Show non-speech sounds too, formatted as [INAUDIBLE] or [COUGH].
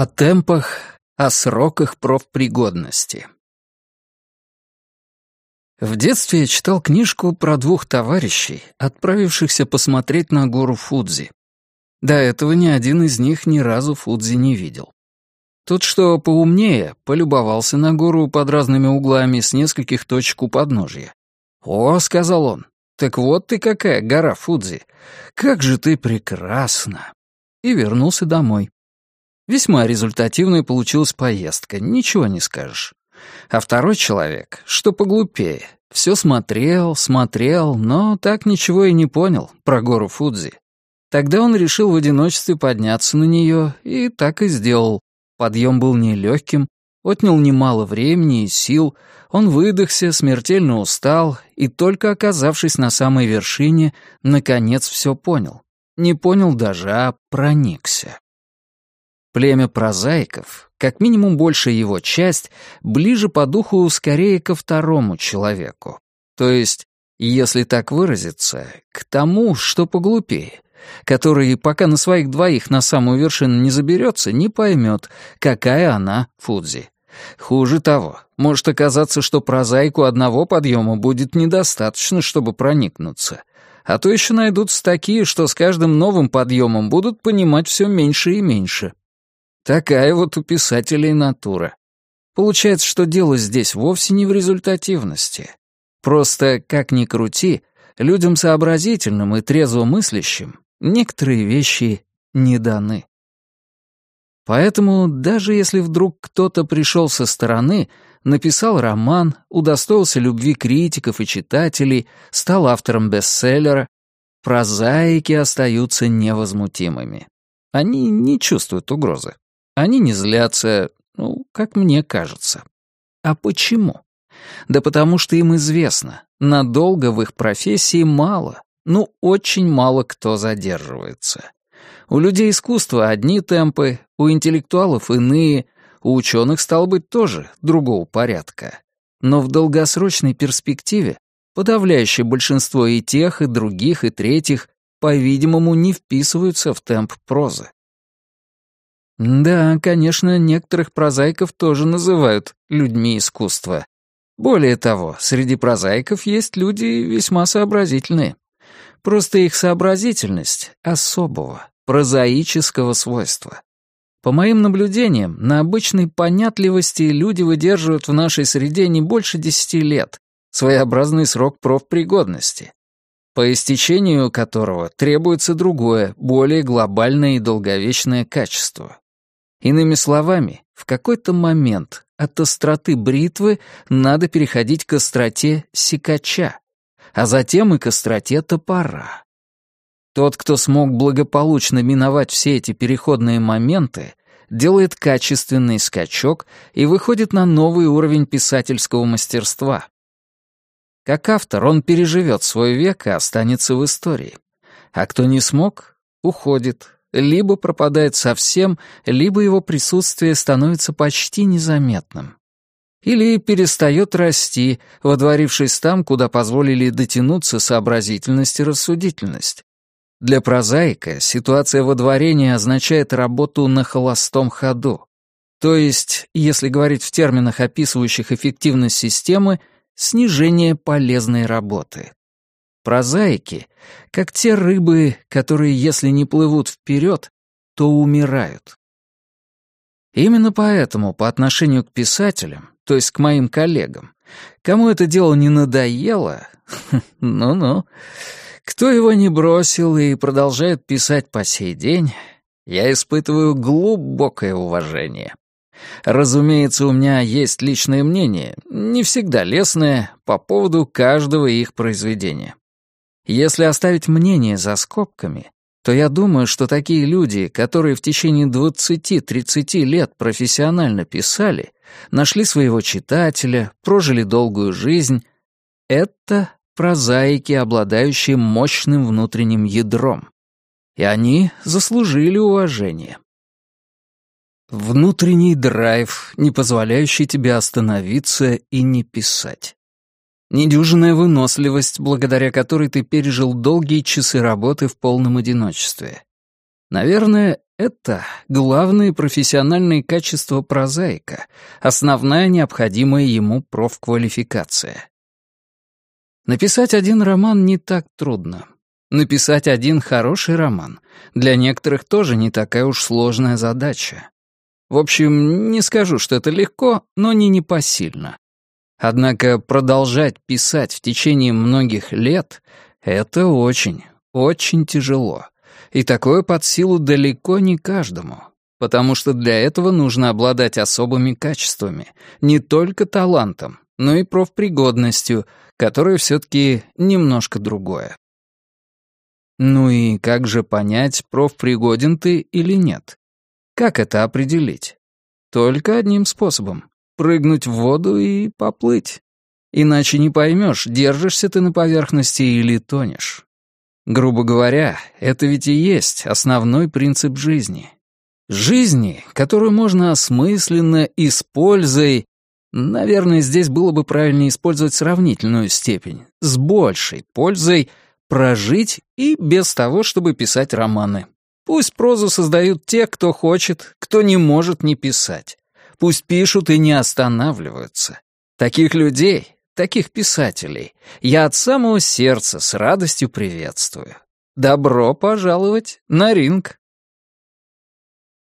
О темпах, о сроках профпригодности. В детстве я читал книжку про двух товарищей, отправившихся посмотреть на гору Фудзи. До этого ни один из них ни разу Фудзи не видел. Тот, что поумнее, полюбовался на гору под разными углами с нескольких точек у подножья. «О», — сказал он, — «так вот ты какая, гора Фудзи! Как же ты прекрасна!» И вернулся домой. Весьма результативная получилась поездка, ничего не скажешь. А второй человек, что поглупее, все смотрел, смотрел, но так ничего и не понял про гору Фудзи. Тогда он решил в одиночестве подняться на нее, и так и сделал. Подъем был нелегким, отнял немало времени и сил, он выдохся, смертельно устал, и только оказавшись на самой вершине, наконец все понял. Не понял даже, а проникся. Племя прозаиков, как минимум большая его часть, ближе по духу скорее ко второму человеку. То есть, если так выразиться, к тому, что поглупее, который, пока на своих двоих на самую вершину не заберется, не поймет, какая она Фудзи. Хуже того, может оказаться, что прозаику одного подъема будет недостаточно, чтобы проникнуться. А то еще найдутся такие, что с каждым новым подъемом будут понимать все меньше и меньше. Такая вот у писателей натура. Получается, что дело здесь вовсе не в результативности. Просто, как ни крути, людям сообразительным и трезво мыслящим некоторые вещи не даны. Поэтому даже если вдруг кто-то пришел со стороны, написал роман, удостоился любви критиков и читателей, стал автором бестселлера, прозаики остаются невозмутимыми. Они не чувствуют угрозы. Они не злятся, ну, как мне кажется. А почему? Да потому что им известно, надолго в их профессии мало, ну, очень мало кто задерживается. У людей искусства одни темпы, у интеллектуалов иные, у ученых, стало быть, тоже другого порядка. Но в долгосрочной перспективе подавляющее большинство и тех, и других, и третьих, по-видимому, не вписываются в темп прозы. Да, конечно, некоторых прозаиков тоже называют людьми искусства. Более того, среди прозаиков есть люди весьма сообразительные. Просто их сообразительность особого, прозаического свойства. По моим наблюдениям, на обычной понятливости люди выдерживают в нашей среде не больше десяти лет, своеобразный срок профпригодности, по истечению которого требуется другое, более глобальное и долговечное качество. Иными словами, в какой-то момент от остроты бритвы надо переходить к остроте секача, а затем и к остроте топора. Тот, кто смог благополучно миновать все эти переходные моменты, делает качественный скачок и выходит на новый уровень писательского мастерства. Как автор он переживет свой век и останется в истории. А кто не смог, уходит, либо пропадает совсем, либо его присутствие становится почти незаметным. Или перестает расти, водворившись там, куда позволили дотянуться сообразительность и рассудительность. Для прозаика ситуация водворения означает работу на холостом ходу. То есть, если говорить в терминах, описывающих эффективность системы, снижение полезной работы. Прозаики, как те рыбы, которые, если не плывут вперед, то умирают. Именно поэтому по отношению к писателям, то есть к моим коллегам, кому это дело не надоело, [LAUGHS] ну-ну, кто его не бросил и продолжает писать по сей день, я испытываю глубокое уважение. Разумеется, у меня есть личное мнение, не всегда лестное, по поводу каждого их произведения. Если оставить мнение за скобками, то я думаю, что такие люди, которые в течение 20-30 лет профессионально писали, нашли своего читателя, прожили долгую жизнь, это прозаики, обладающие мощным внутренним ядром. И они заслужили уважение. Внутренний драйв, не позволяющий тебе остановиться и не писать. Недюжинная выносливость, благодаря которой ты пережил долгие часы работы в полном одиночестве. Наверное, это главные профессиональные качества прозаика, основная необходимая ему профквалификация. Написать один роман не так трудно. Написать один хороший роман для некоторых тоже не такая уж сложная задача. В общем, не скажу, что это легко, но не непосильно. Однако продолжать писать в течение многих лет — это очень, очень тяжело. И такое под силу далеко не каждому, потому что для этого нужно обладать особыми качествами, не только талантом, но и профпригодностью, которая все-таки немножко другое. Ну и как же понять, профпригоден ты или нет? Как это определить? Только одним способом — прыгнуть в воду и поплыть. Иначе не поймешь, держишься ты на поверхности или тонешь. Грубо говоря, это ведь и есть основной принцип жизни. Жизни, которую можно осмысленно, используя, наверное, здесь было бы правильнее использовать сравнительную степень, с большей пользой — прожить и без того, чтобы писать романы. Пусть прозу создают те, кто хочет, кто не может не писать. Пусть пишут и не останавливаются. Таких людей, таких писателей, я от самого сердца с радостью приветствую. Добро пожаловать на ринг.